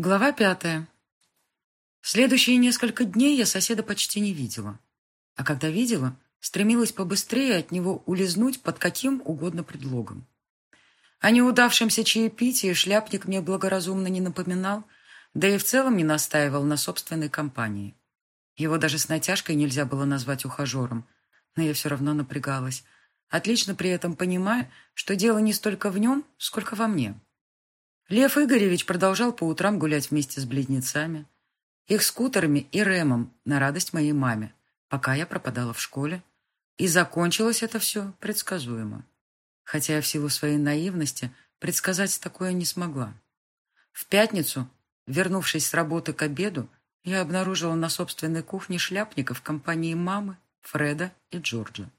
Глава пятая. Следующие несколько дней я соседа почти не видела. А когда видела, стремилась побыстрее от него улизнуть под каким угодно предлогом. О неудавшемся чаепитии шляпник мне благоразумно не напоминал, да и в целом не настаивал на собственной компании. Его даже с натяжкой нельзя было назвать ухажером, но я все равно напрягалась, отлично при этом понимая, что дело не столько в нем, сколько во мне. Лев Игоревич продолжал по утрам гулять вместе с близнецами, их скутерами и Рэмом на радость моей маме, пока я пропадала в школе. И закончилось это все предсказуемо. Хотя я в силу своей наивности предсказать такое не смогла. В пятницу, вернувшись с работы к обеду, я обнаружила на собственной кухне шляпника в компании мамы, Фреда и Джорджа.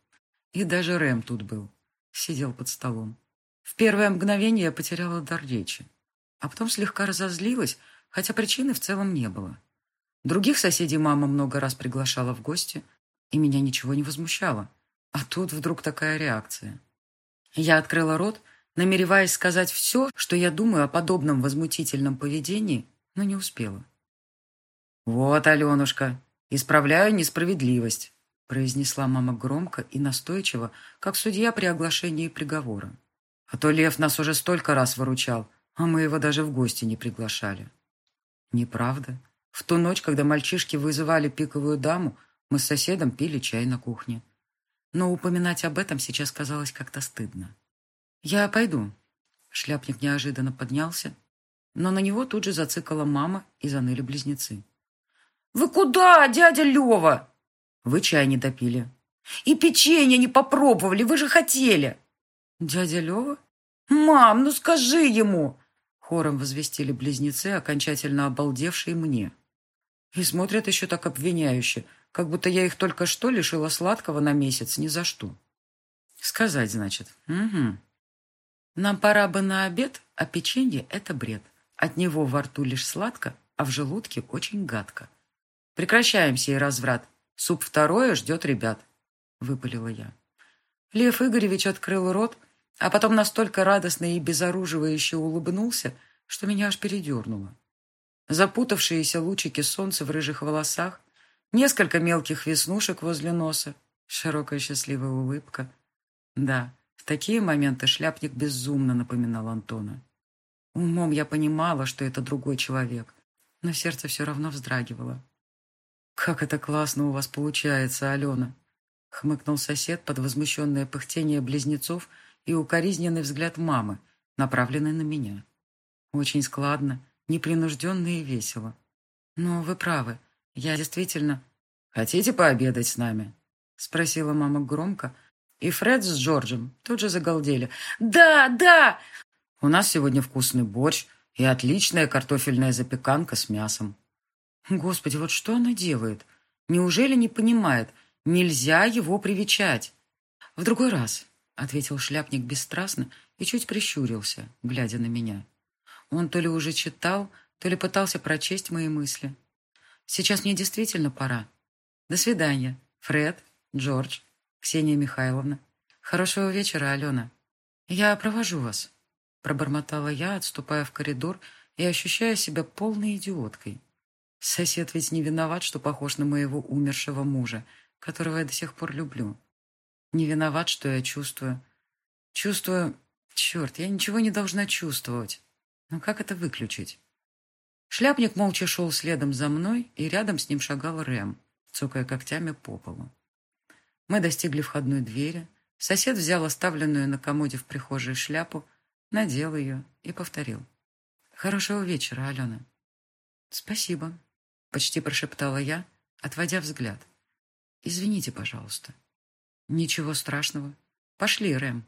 И даже Рэм тут был, сидел под столом. В первое мгновение я потеряла дар речи а потом слегка разозлилась, хотя причины в целом не было. Других соседей мама много раз приглашала в гости, и меня ничего не возмущало. А тут вдруг такая реакция. Я открыла рот, намереваясь сказать все, что я думаю о подобном возмутительном поведении, но не успела. «Вот, Аленушка, исправляю несправедливость», произнесла мама громко и настойчиво, как судья при оглашении приговора. «А то Лев нас уже столько раз выручал, а мы его даже в гости не приглашали. Неправда. В ту ночь, когда мальчишки вызывали пиковую даму, мы с соседом пили чай на кухне. Но упоминать об этом сейчас казалось как-то стыдно. «Я пойду». Шляпник неожиданно поднялся, но на него тут же зацикала мама и заныли близнецы. «Вы куда, дядя Лева?» «Вы чай не допили». «И печенье не попробовали, вы же хотели». «Дядя Лева?» «Мам, ну скажи ему!» Хором возвестили близнецы, окончательно обалдевшие мне. И смотрят еще так обвиняюще, как будто я их только что лишила сладкого на месяц ни за что. Сказать, значит. Угу. Нам пора бы на обед, а печенье — это бред. От него во рту лишь сладко, а в желудке очень гадко. Прекращаем сей разврат. Суп второе ждет ребят, — выпалила я. Лев Игоревич открыл рот, — а потом настолько радостно и безоруживающе улыбнулся, что меня аж передернуло. Запутавшиеся лучики солнца в рыжих волосах, несколько мелких веснушек возле носа, широкая счастливая улыбка. Да, в такие моменты шляпник безумно напоминал Антона. Умом я понимала, что это другой человек, но сердце все равно вздрагивало. «Как это классно у вас получается, Алена!» — хмыкнул сосед под возмущенное пыхтение близнецов — и укоризненный взгляд мамы, направленный на меня. Очень складно, непринужденно и весело. Но вы правы, я действительно... «Хотите пообедать с нами?» — спросила мама громко, и Фред с Джорджем тут же загалдели. «Да, да!» «У нас сегодня вкусный борщ и отличная картофельная запеканка с мясом». Господи, вот что она делает? Неужели не понимает? Нельзя его привечать. В другой раз, ответил шляпник бесстрастно и чуть прищурился, глядя на меня. Он то ли уже читал, то ли пытался прочесть мои мысли. Сейчас мне действительно пора. До свидания, Фред, Джордж, Ксения Михайловна. Хорошего вечера, Алена. Я провожу вас, пробормотала я, отступая в коридор и ощущая себя полной идиоткой. Сосед ведь не виноват, что похож на моего умершего мужа, которого я до сих пор люблю. Не виноват, что я чувствую. Чувствую... Черт, я ничего не должна чувствовать. Но как это выключить? Шляпник молча шел следом за мной, и рядом с ним шагал Рэм, цокая когтями по полу. Мы достигли входной двери. Сосед взял оставленную на комоде в прихожей шляпу, надел ее и повторил. «Хорошего вечера, Алена». «Спасибо», — почти прошептала я, отводя взгляд. «Извините, пожалуйста». «Ничего страшного. Пошли, Рэм».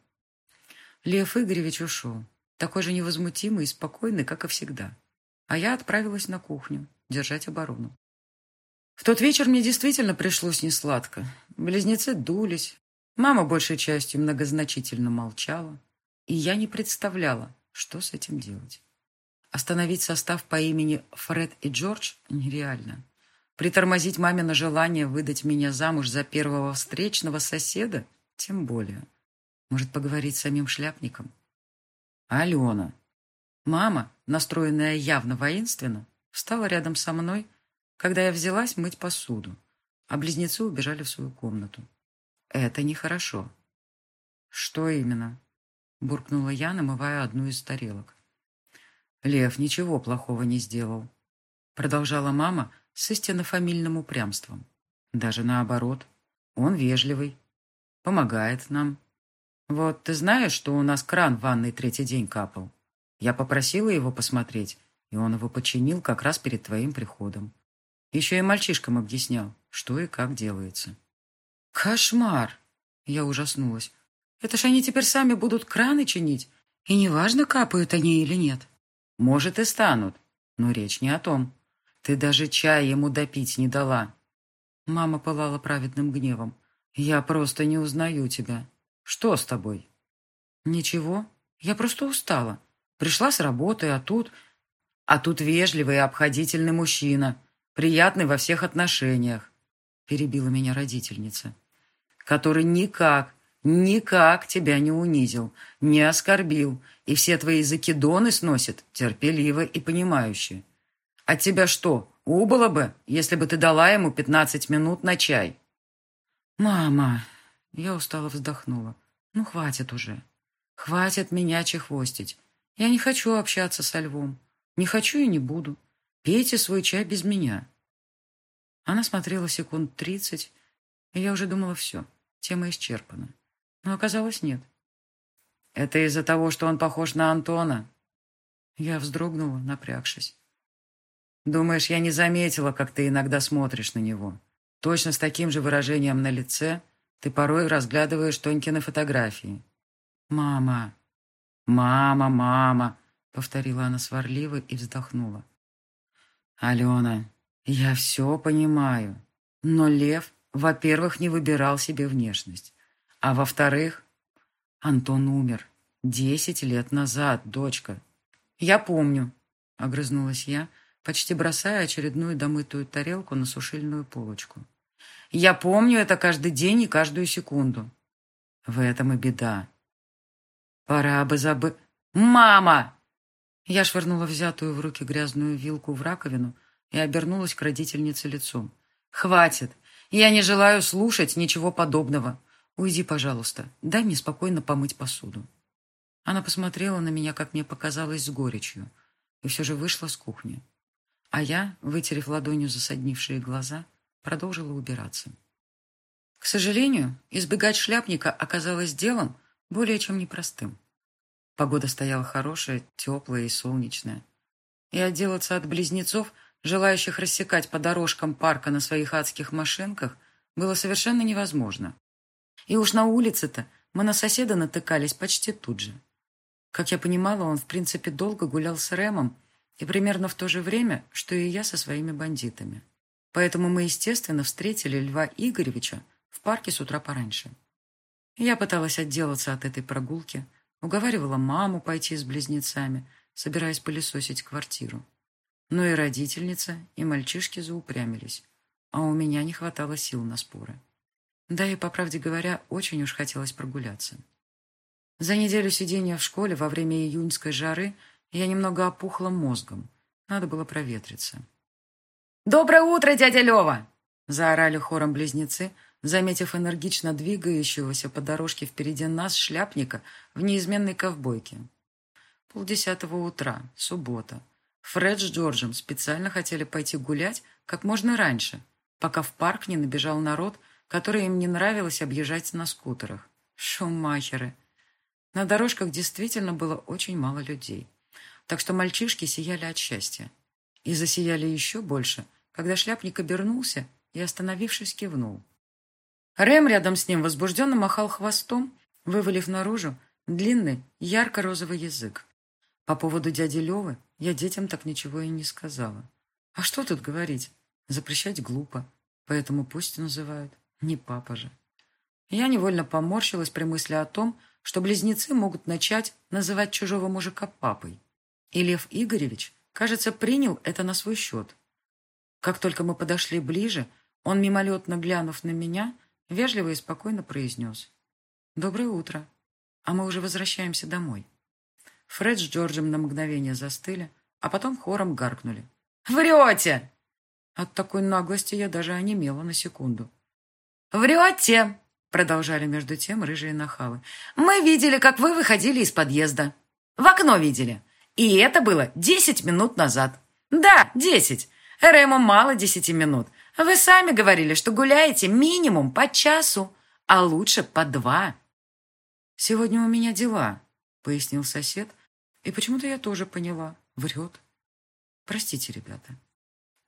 Лев Игоревич ушел, такой же невозмутимый и спокойный, как и всегда. А я отправилась на кухню, держать оборону. В тот вечер мне действительно пришлось несладко. Близнецы дулись, мама большей частью многозначительно молчала, и я не представляла, что с этим делать. Остановить состав по имени Фред и Джордж нереально. Притормозить мамино желание выдать меня замуж за первого встречного соседа тем более. Может, поговорить с самим шляпником? Алена. Мама, настроенная явно воинственно, встала рядом со мной, когда я взялась мыть посуду, а близнецы убежали в свою комнату. Это нехорошо. Что именно? Буркнула я, намывая одну из тарелок. Лев ничего плохого не сделал. Продолжала мама с истинно фамильным упрямством. Даже наоборот. Он вежливый. Помогает нам. Вот ты знаешь, что у нас кран в ванной третий день капал? Я попросила его посмотреть, и он его починил как раз перед твоим приходом. Еще и мальчишкам объяснял, что и как делается. Кошмар! Я ужаснулась. Это ж они теперь сами будут краны чинить, и неважно, капают они или нет. Может, и станут, но речь не о том. Ты даже чай ему допить не дала. Мама пылала праведным гневом. Я просто не узнаю тебя. Что с тобой? Ничего, я просто устала. Пришла с работы, а тут... А тут вежливый и обходительный мужчина, приятный во всех отношениях, перебила меня родительница, который никак, никак тебя не унизил, не оскорбил, и все твои закидоны сносит терпеливо и понимающе. От тебя что, убыло бы, если бы ты дала ему пятнадцать минут на чай? Мама, я устало вздохнула. Ну, хватит уже. Хватит меня чехвостить. Я не хочу общаться со львом. Не хочу и не буду. Пейте свой чай без меня. Она смотрела секунд тридцать, и я уже думала, все, тема исчерпана. Но оказалось, нет. Это из-за того, что он похож на Антона? Я вздрогнула, напрягшись. Думаешь, я не заметила, как ты иногда смотришь на него? Точно с таким же выражением на лице ты порой разглядываешь Тонькины фотографии. «Мама! Мама, мама!» — повторила она сварливо и вздохнула. «Алена, я все понимаю, но Лев, во-первых, не выбирал себе внешность, а во-вторых, Антон умер десять лет назад, дочка. Я помню», — огрызнулась я, почти бросая очередную домытую тарелку на сушильную полочку. Я помню это каждый день и каждую секунду. В этом и беда. Пора бы забыть... «Мама!» Я швырнула взятую в руки грязную вилку в раковину и обернулась к родительнице лицом. «Хватит! Я не желаю слушать ничего подобного. Уйди, пожалуйста. Дай мне спокойно помыть посуду». Она посмотрела на меня, как мне показалось, с горечью, и все же вышла с кухни. А я, вытерев ладонью засаднившие глаза, продолжила убираться. К сожалению, избегать шляпника оказалось делом более чем непростым. Погода стояла хорошая, теплая и солнечная. И отделаться от близнецов, желающих рассекать по дорожкам парка на своих адских машинках, было совершенно невозможно. И уж на улице-то мы на соседа натыкались почти тут же. Как я понимала, он, в принципе, долго гулял с Рэмом, и примерно в то же время, что и я со своими бандитами. Поэтому мы, естественно, встретили Льва Игоревича в парке с утра пораньше. Я пыталась отделаться от этой прогулки, уговаривала маму пойти с близнецами, собираясь пылесосить квартиру. Но и родительница, и мальчишки заупрямились, а у меня не хватало сил на споры. Да и, по правде говоря, очень уж хотелось прогуляться. За неделю сидения в школе во время июньской жары я немного опухла мозгом. Надо было проветриться. «Доброе утро, дядя Лева!» Заорали хором близнецы, заметив энергично двигающегося по дорожке впереди нас шляпника в неизменной ковбойке. Полдесятого утра, суббота. Фред с Джорджем специально хотели пойти гулять как можно раньше, пока в парк не набежал народ, который им не нравилось объезжать на скутерах. Шумахеры. На дорожках действительно было очень мало людей, так что мальчишки сияли от счастья. И засияли еще больше, когда шляпник обернулся и, остановившись, кивнул. Рэм рядом с ним возбужденно махал хвостом, вывалив наружу длинный, ярко-розовый язык. По поводу дяди Левы я детям так ничего и не сказала. А что тут говорить? Запрещать глупо, поэтому пусть называют. Не папа же. Я невольно поморщилась при мысли о том, что близнецы могут начать называть чужого мужика папой. И Лев Игоревич Кажется, принял это на свой счет. Как только мы подошли ближе, он, мимолетно глянув на меня, вежливо и спокойно произнес. «Доброе утро. А мы уже возвращаемся домой». Фред с Джорджем на мгновение застыли, а потом хором гаркнули. «Врете!» От такой наглости я даже онемела на секунду. «Врете!» Продолжали между тем рыжие нахалы. «Мы видели, как вы выходили из подъезда. В окно видели. И это было десять минут назад. Да, десять. Рэму мало десяти минут. Вы сами говорили, что гуляете минимум по часу, а лучше по два». «Сегодня у меня дела», — пояснил сосед, и почему-то я тоже поняла. Врет. «Простите, ребята».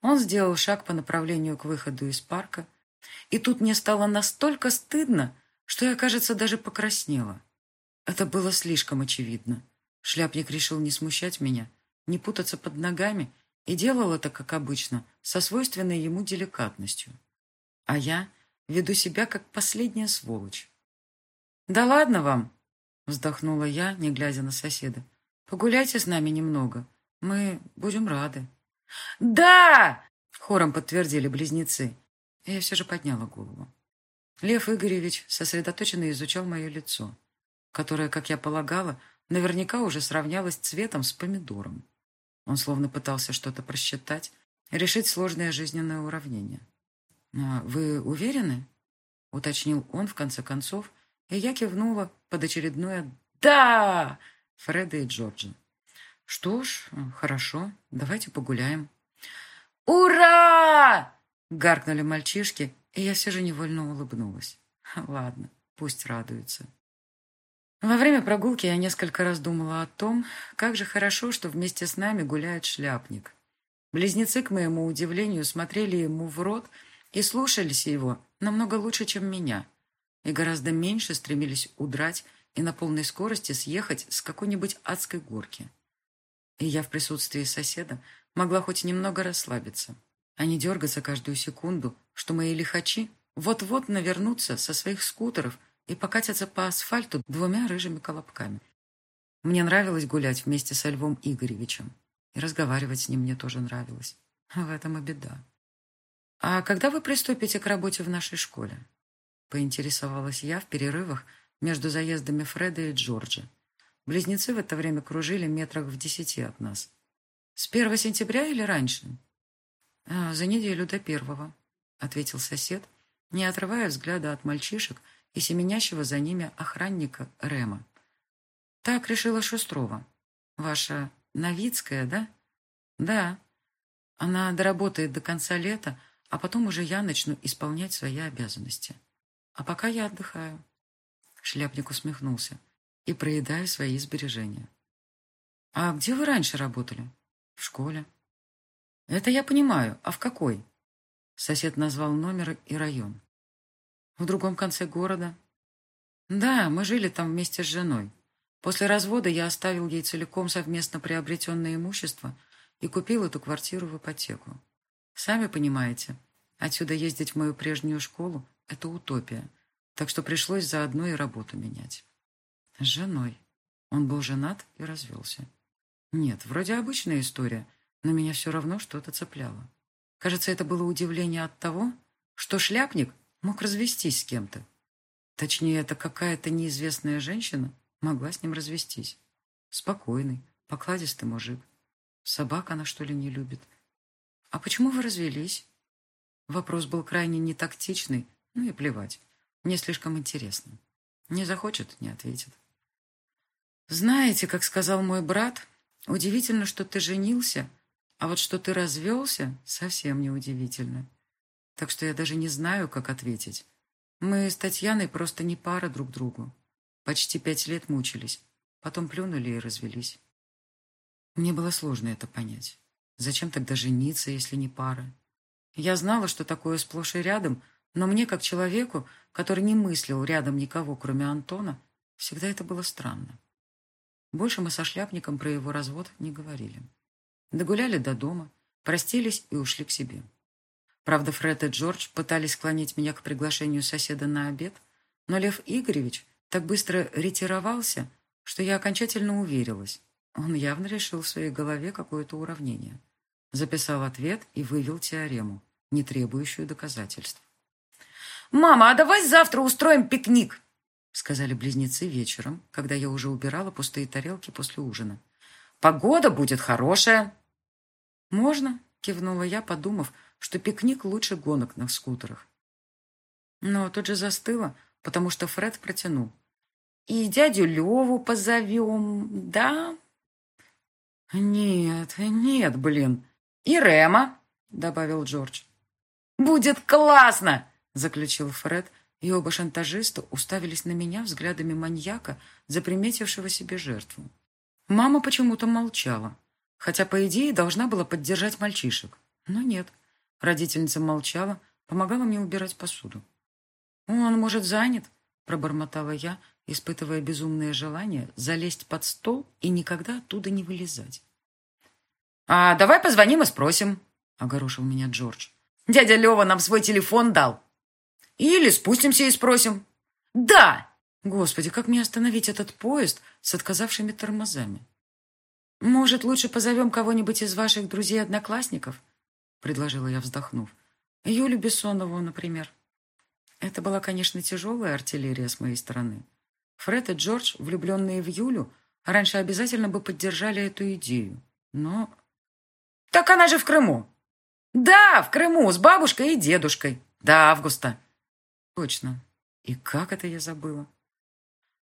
Он сделал шаг по направлению к выходу из парка, и тут мне стало настолько стыдно, что я, кажется, даже покраснела. Это было слишком очевидно. Шляпник решил не смущать меня, не путаться под ногами, и делал это, как обычно, со свойственной ему деликатностью. А я веду себя, как последняя сволочь. «Да ладно вам!» — вздохнула я, не глядя на соседа. «Погуляйте с нами немного. Мы будем рады». «Да!» — хором подтвердили близнецы. Я все же подняла голову. Лев Игоревич сосредоточенно изучал мое лицо, которое, как я полагала, наверняка уже сравнялось цветом с помидором. Он словно пытался что-то просчитать, решить сложное жизненное уравнение. «А вы уверены?» — уточнил он в конце концов, и я кивнула под очередное «Да!» Фреда и Джорджа. «Что ж, хорошо, давайте погуляем». «Ура!» Гаркнули мальчишки, и я все же невольно улыбнулась. Ладно, пусть радуются. Во время прогулки я несколько раз думала о том, как же хорошо, что вместе с нами гуляет шляпник. Близнецы, к моему удивлению, смотрели ему в рот и слушались его намного лучше, чем меня, и гораздо меньше стремились удрать и на полной скорости съехать с какой-нибудь адской горки. И я в присутствии соседа могла хоть немного расслабиться а не дергаться каждую секунду, что мои лихачи вот-вот навернутся со своих скутеров и покатятся по асфальту двумя рыжими колобками. Мне нравилось гулять вместе со Львом Игоревичем, и разговаривать с ним мне тоже нравилось. В этом и беда. «А когда вы приступите к работе в нашей школе?» Поинтересовалась я в перерывах между заездами Фреда и Джорджа. Близнецы в это время кружили метрах в десяти от нас. «С 1 сентября или раньше?» «А, «За неделю до первого», — ответил сосед, не отрывая взгляда от мальчишек и семенящего за ними охранника Рема. «Так решила Шустрова. Ваша Новицкая, да?» «Да. Она доработает до конца лета, а потом уже я начну исполнять свои обязанности. А пока я отдыхаю». Шляпник усмехнулся. «И проедаю свои сбережения». «А где вы раньше работали?» «В школе». Это я понимаю. А в какой? Сосед назвал номер и район. В другом конце города. Да, мы жили там вместе с женой. После развода я оставил ей целиком совместно приобретенное имущество и купил эту квартиру в ипотеку. Сами понимаете, отсюда ездить в мою прежнюю школу – это утопия, так что пришлось заодно и работу менять. С женой. Он был женат и развелся. Нет, вроде обычная история – но меня все равно что-то цепляло. Кажется, это было удивление от того, что шляпник мог развестись с кем-то. Точнее, это какая-то неизвестная женщина могла с ним развестись. Спокойный, покладистый мужик. Собак она, что ли, не любит? А почему вы развелись? Вопрос был крайне нетактичный, ну и плевать. Мне слишком интересно. Не захочет, не ответит. Знаете, как сказал мой брат, удивительно, что ты женился, а вот что ты развелся, совсем неудивительно. Так что я даже не знаю, как ответить. Мы с Татьяной просто не пара друг другу. Почти пять лет мучились. Потом плюнули и развелись. Мне было сложно это понять. Зачем тогда жениться, если не пара? Я знала, что такое сплошь и рядом, но мне, как человеку, который не мыслил рядом никого, кроме Антона, всегда это было странно. Больше мы со шляпником про его развод не говорили. Догуляли до дома, простились и ушли к себе. Правда, Фред и Джордж пытались склонить меня к приглашению соседа на обед, но Лев Игоревич так быстро ретировался, что я окончательно уверилась. Он явно решил в своей голове какое-то уравнение. Записал ответ и вывел теорему, не требующую доказательств. «Мама, а давай завтра устроим пикник!» сказали близнецы вечером, когда я уже убирала пустые тарелки после ужина. «Погода будет хорошая». «Можно?» — кивнула я, подумав, что пикник лучше гонок на скутерах. Но тут же застыла, потому что Фред протянул. «И дядю Леву позовем, да?» «Нет, нет, блин. И Рема», — добавил Джордж. «Будет классно!» — заключил Фред, и оба шантажиста уставились на меня взглядами маньяка, заприметившего себе жертву. Мама почему-то молчала, хотя, по идее, должна была поддержать мальчишек. Но нет. Родительница молчала, помогала мне убирать посуду. «Он, может, занят?» — пробормотала я, испытывая безумное желание залезть под стол и никогда оттуда не вылезать. «А давай позвоним и спросим», — огорошил меня Джордж. «Дядя Лева нам свой телефон дал». «Или спустимся и спросим». «Да!» Господи, как мне остановить этот поезд с отказавшими тормозами? «Может, лучше позовем кого-нибудь из ваших друзей-одноклассников?» — предложила я, вздохнув. «Юлю Бессонову, например». Это была, конечно, тяжелая артиллерия с моей стороны. Фред и Джордж, влюбленные в Юлю, раньше обязательно бы поддержали эту идею. Но... «Так она же в Крыму!» «Да, в Крыму, с бабушкой и дедушкой. До августа». «Точно. И как это я забыла?»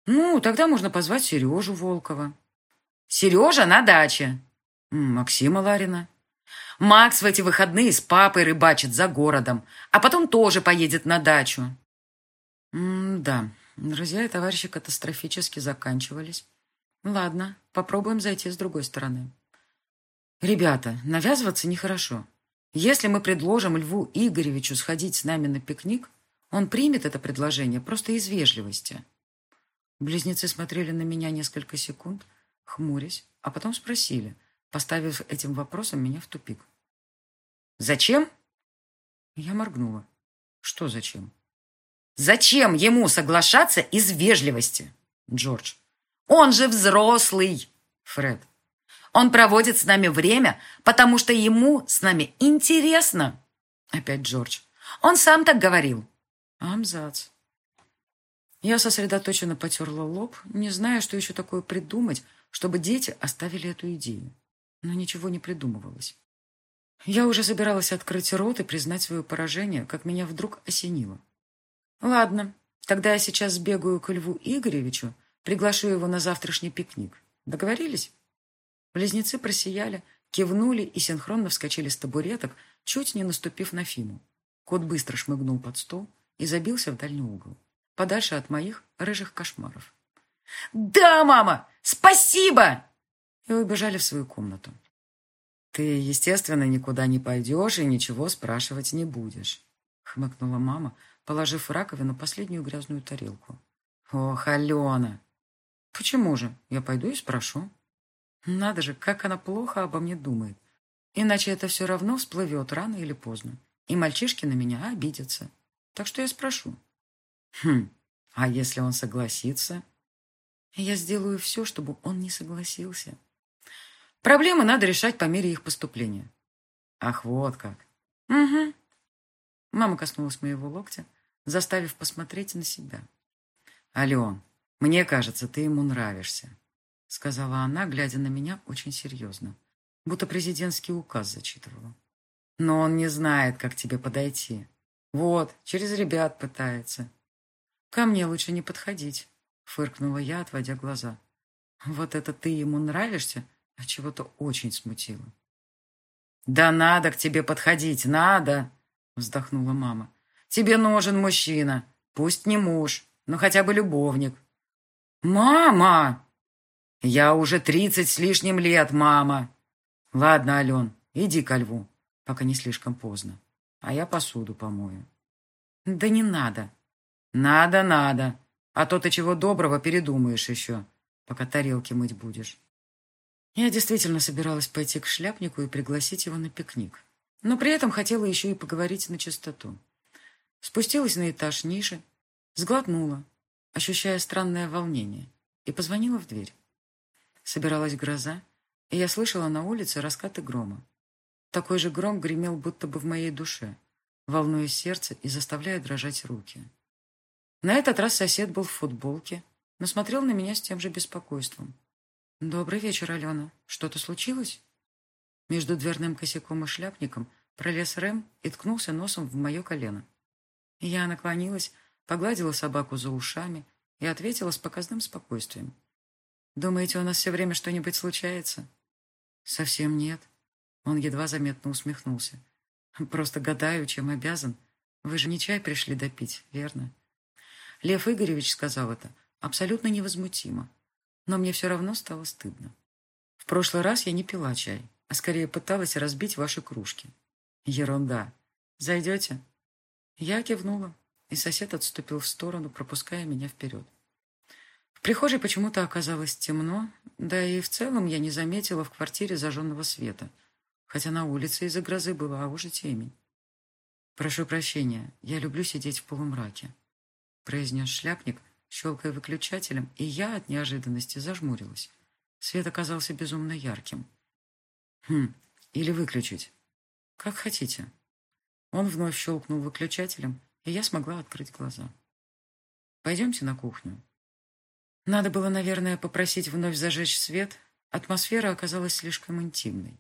«Ну, тогда можно позвать Сережу Волкова». «Сережа на даче». «Максима Ларина». Макс в эти выходные с папой рыбачит за городом, а потом тоже поедет на дачу. М да, друзья и товарищи катастрофически заканчивались. Ладно, попробуем зайти с другой стороны. Ребята, навязываться нехорошо. Если мы предложим Льву Игоревичу сходить с нами на пикник, он примет это предложение просто из вежливости. Близнецы смотрели на меня несколько секунд, хмурясь, а потом спросили — поставив этим вопросом меня в тупик. «Зачем?» Я моргнула. «Что зачем?» «Зачем ему соглашаться из вежливости?» Джордж. «Он же взрослый!» Фред. «Он проводит с нами время, потому что ему с нами интересно!» Опять Джордж. «Он сам так говорил!» Амзац. Я сосредоточенно потерла лоб, не зная, что еще такое придумать, чтобы дети оставили эту идею но ничего не придумывалось. Я уже собиралась открыть рот и признать свое поражение, как меня вдруг осенило. Ладно, тогда я сейчас сбегаю к Льву Игоревичу, приглашу его на завтрашний пикник. Договорились? Близнецы просияли, кивнули и синхронно вскочили с табуреток, чуть не наступив на Фиму. Кот быстро шмыгнул под стол и забился в дальний угол, подальше от моих рыжих кошмаров. «Да, мама! Спасибо!» И убежали в свою комнату. «Ты, естественно, никуда не пойдешь и ничего спрашивать не будешь», — хмыкнула мама, положив в раковину последнюю грязную тарелку. «Ох, Алена!» «Почему же? Я пойду и спрошу». «Надо же, как она плохо обо мне думает. Иначе это все равно всплывет рано или поздно, и мальчишки на меня обидятся. Так что я спрошу». «Хм, а если он согласится?» «Я сделаю все, чтобы он не согласился». Проблемы надо решать по мере их поступления. Ах, вот как. Угу. Мама коснулась моего локтя, заставив посмотреть на себя. Ален, мне кажется, ты ему нравишься, сказала она, глядя на меня очень серьезно, будто президентский указ зачитывала. Но он не знает, как тебе подойти. Вот, через ребят пытается. Ко мне лучше не подходить, фыркнула я, отводя глаза. Вот это ты ему нравишься, а чего-то очень смутило. «Да надо к тебе подходить, надо!» вздохнула мама. «Тебе нужен мужчина, пусть не муж, но хотя бы любовник». «Мама!» «Я уже тридцать с лишним лет, мама!» «Ладно, Ален, иди ко льву, пока не слишком поздно, а я посуду помою». «Да не надо». «Надо, надо, а то ты чего доброго передумаешь еще, пока тарелки мыть будешь». Я действительно собиралась пойти к шляпнику и пригласить его на пикник. Но при этом хотела еще и поговорить на чистоту. Спустилась на этаж ниже, сглотнула, ощущая странное волнение, и позвонила в дверь. Собиралась гроза, и я слышала на улице раскаты грома. Такой же гром гремел будто бы в моей душе, волнуя сердце и заставляя дрожать руки. На этот раз сосед был в футболке, но смотрел на меня с тем же беспокойством. «Добрый вечер, Алена. Что-то случилось?» Между дверным косяком и шляпником пролез Рэм и ткнулся носом в мое колено. Я наклонилась, погладила собаку за ушами и ответила с показным спокойствием. «Думаете, у нас все время что-нибудь случается?» «Совсем нет». Он едва заметно усмехнулся. «Просто гадаю, чем обязан. Вы же не чай пришли допить, верно?» Лев Игоревич сказал это абсолютно невозмутимо, но мне все равно стало стыдно. В прошлый раз я не пила чай, а скорее пыталась разбить ваши кружки. Ерунда. Зайдете? Я кивнула, и сосед отступил в сторону, пропуская меня вперед. В прихожей почему-то оказалось темно, да и в целом я не заметила в квартире зажженного света, хотя на улице из-за грозы была уже темень. «Прошу прощения, я люблю сидеть в полумраке», — произнес шляпник, щелкая выключателем, и я от неожиданности зажмурилась. Свет оказался безумно ярким. «Хм, или выключить?» «Как хотите». Он вновь щелкнул выключателем, и я смогла открыть глаза. «Пойдемте на кухню». Надо было, наверное, попросить вновь зажечь свет. Атмосфера оказалась слишком интимной.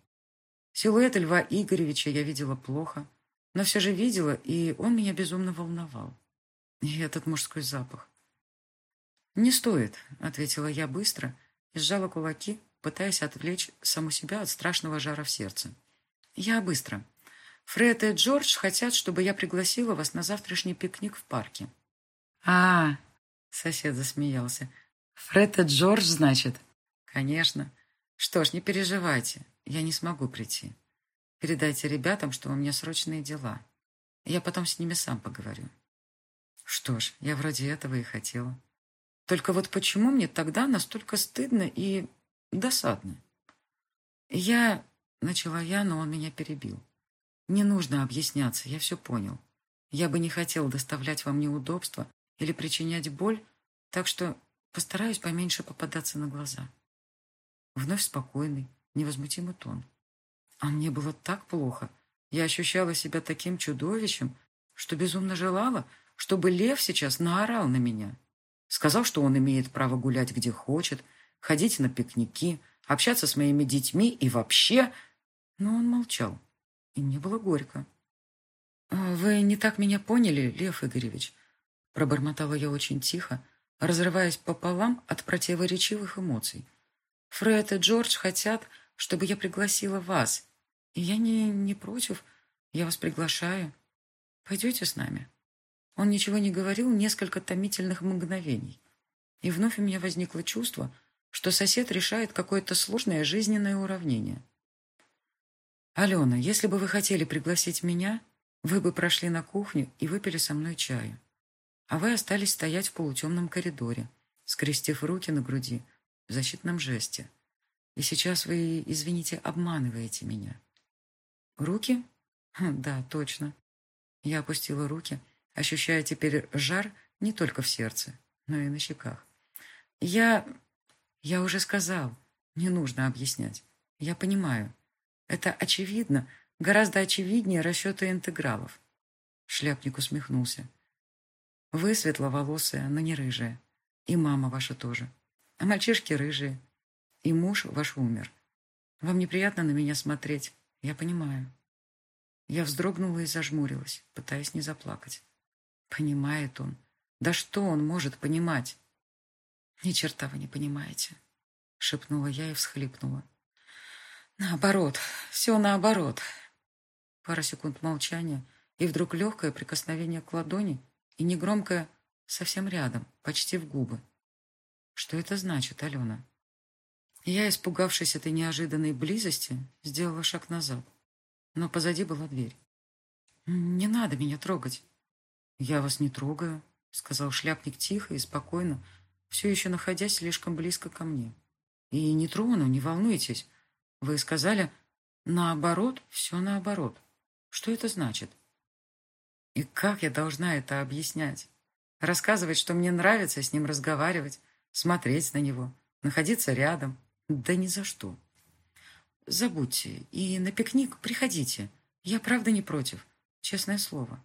Силуэт Льва Игоревича я видела плохо, но все же видела, и он меня безумно волновал. И этот мужской запах. «Не стоит», — ответила я быстро и сжала кулаки, пытаясь отвлечь саму себя от страшного жара в сердце. «Я быстро. Фред и Джордж хотят, чтобы я пригласила вас на завтрашний пикник в парке». «А, -а — сосед засмеялся, Фред и Джордж, значит? Конечно. Что ж, не переживайте, я не смогу прийти. Передайте ребятам, что у меня срочные дела. Я потом с ними сам поговорю. Что ж, я вроде этого и хотела. Только вот почему мне тогда настолько стыдно и досадно? Я... Начала я, но он меня перебил. Не нужно объясняться, я все понял. Я бы не хотел доставлять вам неудобства или причинять боль, так что Постараюсь поменьше попадаться на глаза. Вновь спокойный, невозмутимый тон. А мне было так плохо. Я ощущала себя таким чудовищем, что безумно желала, чтобы лев сейчас наорал на меня. Сказал, что он имеет право гулять где хочет, ходить на пикники, общаться с моими детьми и вообще... Но он молчал, и мне было горько. «А «Вы не так меня поняли, Лев Игоревич», — пробормотала я очень тихо, разрываясь пополам от противоречивых эмоций. Фред и Джордж хотят, чтобы я пригласила вас. И я не, не против. Я вас приглашаю. Пойдете с нами?» Он ничего не говорил несколько томительных мгновений. И вновь у меня возникло чувство, что сосед решает какое-то сложное жизненное уравнение. «Алена, если бы вы хотели пригласить меня, вы бы прошли на кухню и выпили со мной чаю а вы остались стоять в полутемном коридоре, скрестив руки на груди в защитном жесте. И сейчас вы, извините, обманываете меня. Руки? Да, точно. Я опустила руки, ощущая теперь жар не только в сердце, но и на щеках. Я... Я уже сказал, не нужно объяснять. Я понимаю. Это очевидно, гораздо очевиднее расчета интегралов. Шляпник усмехнулся. Вы светловолосая, но не рыжая. И мама ваша тоже. А мальчишки рыжие. И муж ваш умер. Вам неприятно на меня смотреть, я понимаю. Я вздрогнула и зажмурилась, пытаясь не заплакать. Понимает он. Да что он может понимать? Ни черта вы не понимаете, шепнула я и всхлипнула. Наоборот, все наоборот. Пара секунд молчания, и вдруг легкое прикосновение к ладони, и негромкое совсем рядом, почти в губы. Что это значит, Алена? Я, испугавшись этой неожиданной близости, сделала шаг назад. Но позади была дверь. «Не надо меня трогать». «Я вас не трогаю», — сказал шляпник тихо и спокойно, все еще находясь слишком близко ко мне. «И не трону, не волнуйтесь. Вы сказали, наоборот, все наоборот. Что это значит?» И как я должна это объяснять? Рассказывать, что мне нравится с ним разговаривать, смотреть на него, находиться рядом? Да ни за что. Забудьте. И на пикник приходите. Я правда не против. Честное слово.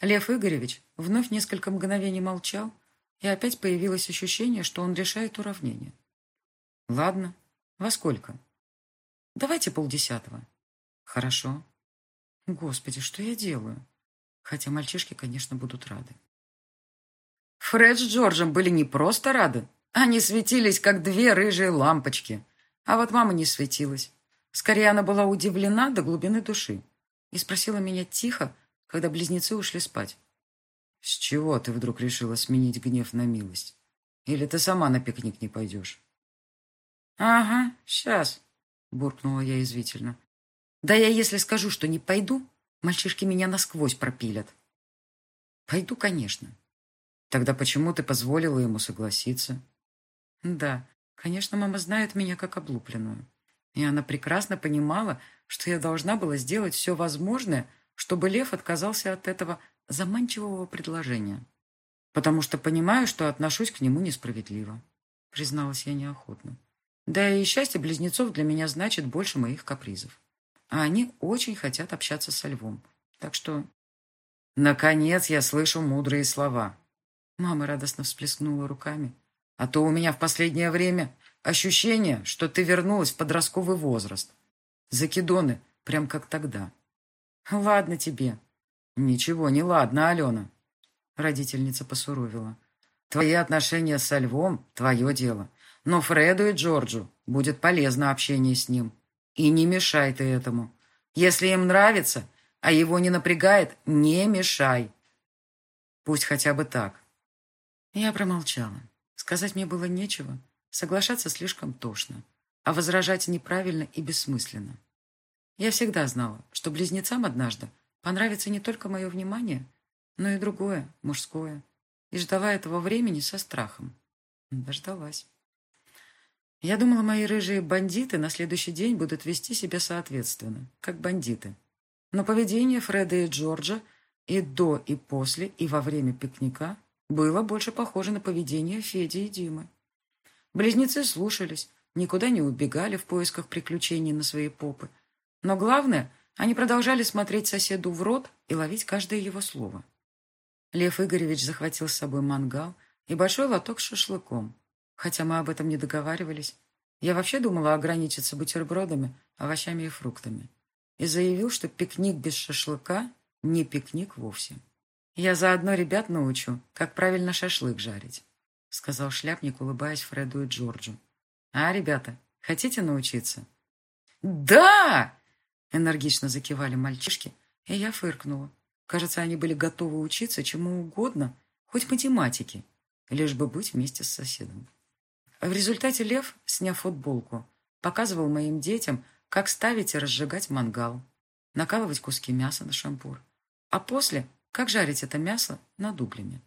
Лев Игоревич вновь несколько мгновений молчал, и опять появилось ощущение, что он решает уравнение. «Ладно. Во сколько?» «Давайте полдесятого». «Хорошо». «Господи, что я делаю?» Хотя мальчишки, конечно, будут рады. Фред с Джорджем были не просто рады. Они светились, как две рыжие лампочки. А вот мама не светилась. Скорее, она была удивлена до глубины души и спросила меня тихо, когда близнецы ушли спать. «С чего ты вдруг решила сменить гнев на милость? Или ты сама на пикник не пойдешь?» «Ага, сейчас», — буркнула я извительно. «Да я, если скажу, что не пойду, мальчишки меня насквозь пропилят». «Пойду, конечно». «Тогда почему ты позволила ему согласиться?» «Да, конечно, мама знает меня как облупленную. И она прекрасно понимала, что я должна была сделать все возможное, чтобы Лев отказался от этого заманчивого предложения. Потому что понимаю, что отношусь к нему несправедливо. Призналась я неохотно. Да и счастье близнецов для меня значит больше моих капризов. А они очень хотят общаться со львом. Так что... Наконец я слышу мудрые слова. Мама радостно всплеснула руками. А то у меня в последнее время ощущение, что ты вернулась в подростковый возраст. Закидоны, прям как тогда. Ладно тебе. Ничего, не ладно, Алена. Родительница посуровила. Твои отношения со Львом – твое дело. Но Фреду и Джорджу будет полезно общение с ним. И не мешай ты этому. Если им нравится, а его не напрягает, не мешай. Пусть хотя бы так. Я промолчала. Сказать мне было нечего. Соглашаться слишком тошно а возражать неправильно и бессмысленно. Я всегда знала, что близнецам однажды понравится не только мое внимание, но и другое, мужское, и ждала этого времени со страхом. Дождалась. Я думала, мои рыжие бандиты на следующий день будут вести себя соответственно, как бандиты. Но поведение Фреда и Джорджа и до, и после, и во время пикника было больше похоже на поведение Феди и Димы. Близнецы слушались, никуда не убегали в поисках приключений на свои попы. Но главное, они продолжали смотреть соседу в рот и ловить каждое его слово. Лев Игоревич захватил с собой мангал и большой лоток с шашлыком. Хотя мы об этом не договаривались. Я вообще думала ограничиться бутербродами, овощами и фруктами. И заявил, что пикник без шашлыка не пикник вовсе. Я заодно ребят научу, как правильно шашлык жарить, сказал шляпник, улыбаясь Фреду и Джорджу. А, ребята, хотите научиться? Да! Энергично закивали мальчишки, и я фыркнула. Кажется, они были готовы учиться чему угодно, хоть математике, лишь бы быть вместе с соседом. В результате Лев, сняв футболку, показывал моим детям, как ставить и разжигать мангал, накалывать куски мяса на шампур, а после, как жарить это мясо над углями.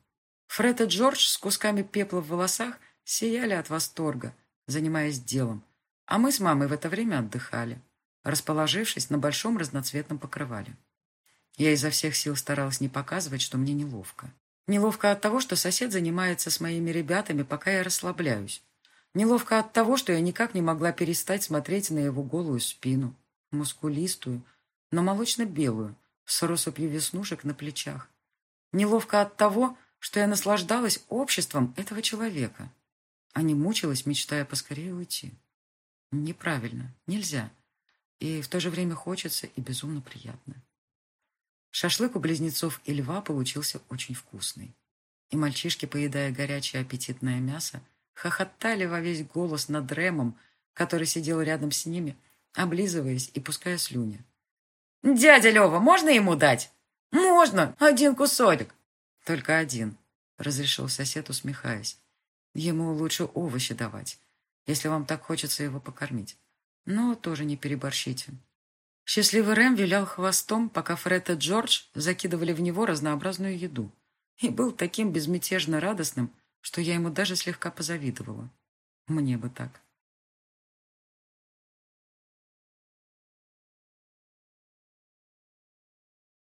Фред и Джордж с кусками пепла в волосах сияли от восторга, занимаясь делом, а мы с мамой в это время отдыхали, расположившись на большом разноцветном покрывале. Я изо всех сил старалась не показывать, что мне неловко. Неловко от того, что сосед занимается с моими ребятами, пока я расслабляюсь. Неловко от того, что я никак не могла перестать смотреть на его голую спину, мускулистую, но молочно-белую, с россыпью веснушек на плечах. Неловко от того, что я наслаждалась обществом этого человека а не мучилась, мечтая поскорее уйти. Неправильно, нельзя. И в то же время хочется и безумно приятно. Шашлык у близнецов и льва получился очень вкусный. И мальчишки, поедая горячее аппетитное мясо, хохотали во весь голос над Ремом, который сидел рядом с ними, облизываясь и пуская слюни. «Дядя Лева, можно ему дать?» «Можно! Один кусочек!» «Только один», — разрешил сосед, усмехаясь. Ему лучше овощи давать, если вам так хочется его покормить. Но тоже не переборщите. Счастливый Рэм вилял хвостом, пока Фред и Джордж закидывали в него разнообразную еду. И был таким безмятежно радостным, что я ему даже слегка позавидовала. Мне бы так.